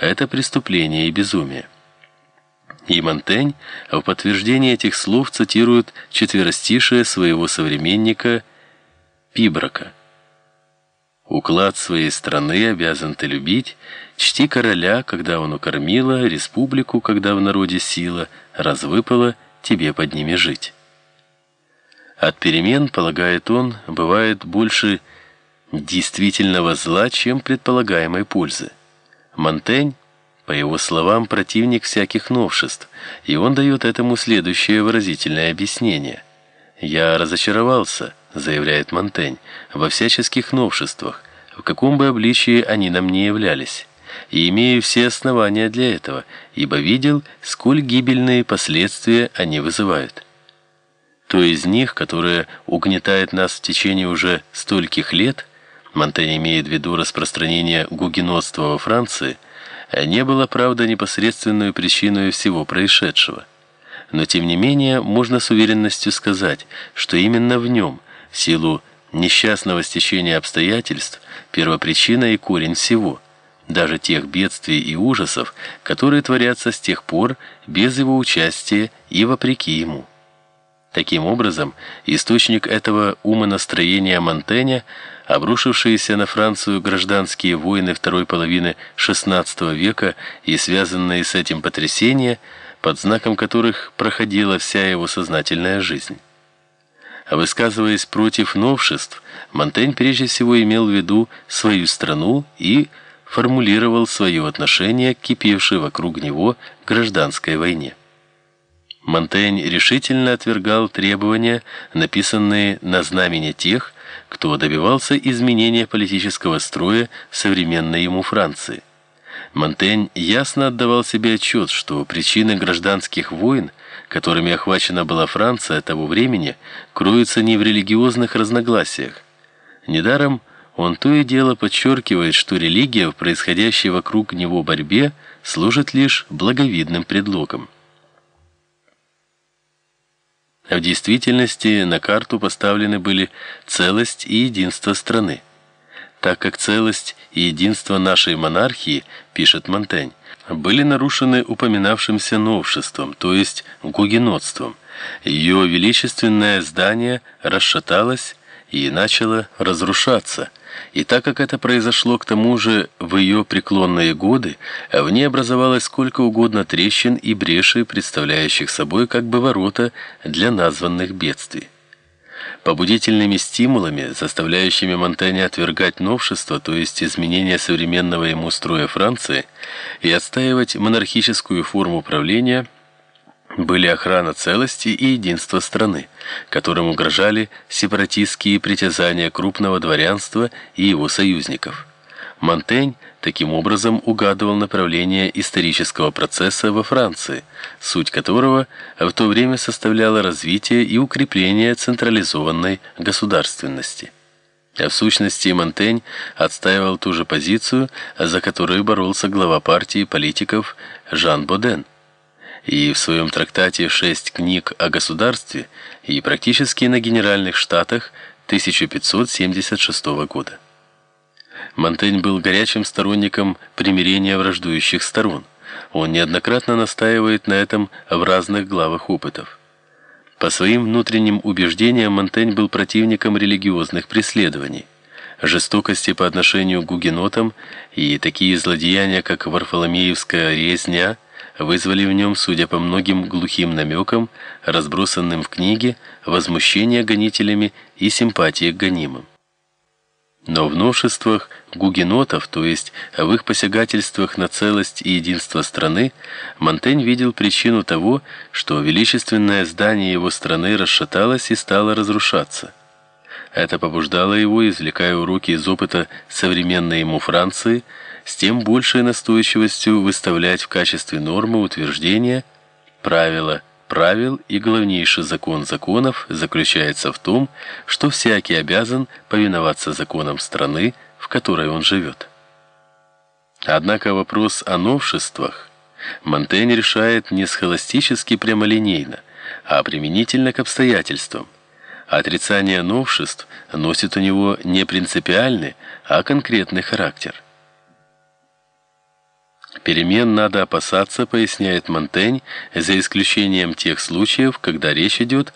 это преступление и безумие. И Монтень в подтверждение этих слов цитирует четверостишее своего современника Пибрака. «Уклад своей страны обязан ты любить, чти короля, когда он укормила, республику, когда в народе сила, развыпала, тебе под ними жить». От перемен, полагает он, бывает больше действительного зла, чем предполагаемой пользы. Монтень, по его словам, противник всяких новшеств, и он дает этому следующее выразительное объяснение. «Я разочаровался», — заявляет Монтень, — «во всяческих новшествах, в каком бы обличии они нам не являлись, и имею все основания для этого, ибо видел, сколь гибельные последствия они вызывают». То из них, которое угнетает нас в течение уже стольких лет, Монтень имеет в виду распространение гугенотства во Франции, не было, правда, непосредственной причиной всего происшедшего. Но тем не менее, можно с уверенностью сказать, что именно в нем, в силу несчастного стечения обстоятельств, первопричина и корень всего, даже тех бедствий и ужасов, которые творятся с тех пор без его участия и вопреки ему. Таким образом, источник этого умонастроения Монтэня, обрушившиеся на Францию гражданские войны второй половины XVI века и связанные с этим потрясения, под знаком которых проходила вся его сознательная жизнь. Высказываясь против новшеств, Монтень прежде всего имел в виду свою страну и формулировал свое отношение к кипевшей вокруг него гражданской войне. Монтень решительно отвергал требования, написанные на знамени тех, кто добивался изменения политического строя современной ему Франции. Монтень ясно отдавал себе отчет, что причины гражданских войн, которыми охвачена была Франция того времени, кроются не в религиозных разногласиях. Недаром он то и дело подчеркивает, что религия в происходящей вокруг него борьбе служит лишь благовидным предлогом. В действительности на карту поставлены были целость и единство страны. Так как целость и единство нашей монархии, пишет Монтень, были нарушены упоминавшимся новшеством, то есть гугенотством, ее величественное здание расшаталось и начало разрушаться – и так как это произошло к тому же в ее преклонные годы, в ней образовалось сколько угодно трещин и брешей, представляющих собой как бы ворота для названных бедствий. Побудительными стимулами, заставляющими Монтэня отвергать новшества, то есть изменения современного ему строя Франции, и отстаивать монархическую форму правления – были охрана целости и единства страны, которым угрожали сепаратистские притязания крупного дворянства и его союзников. Монтень таким образом угадывал направление исторического процесса во Франции, суть которого в то время составляла развитие и укрепление централизованной государственности. А в сущности Монтень отстаивал ту же позицию, за которую боролся глава партии политиков Жан Боден и в своем трактате «Шесть книг о государстве» и практически на Генеральных Штатах 1576 года. Монтень был горячим сторонником примирения враждующих сторон. Он неоднократно настаивает на этом в разных главах опытов. По своим внутренним убеждениям Монтень был противником религиозных преследований, жестокости по отношению к гугенотам и такие злодеяния, как Варфоломеевская резня – вызвали в нем, судя по многим глухим намекам, разбросанным в книге, возмущение гонителями и симпатии к гонимым. Но в новшествах гугенотов, то есть в их посягательствах на целость и единство страны, Монтень видел причину того, что величественное здание его страны расшаталось и стало разрушаться. Это побуждало его, извлекая уроки из опыта современной ему Франции, с тем большей настойчивостью выставлять в качестве нормы утверждения правила правил и главнейший закон законов заключается в том, что всякий обязан повиноваться законам страны, в которой он живет. Однако вопрос о новшествах Монтень решает не схоластически прямолинейно, а применительно к обстоятельствам. Отрицание новшеств носит у него не принципиальный, а конкретный характер – Перемен надо опасаться, поясняет Монтень, за исключением тех случаев, когда речь идет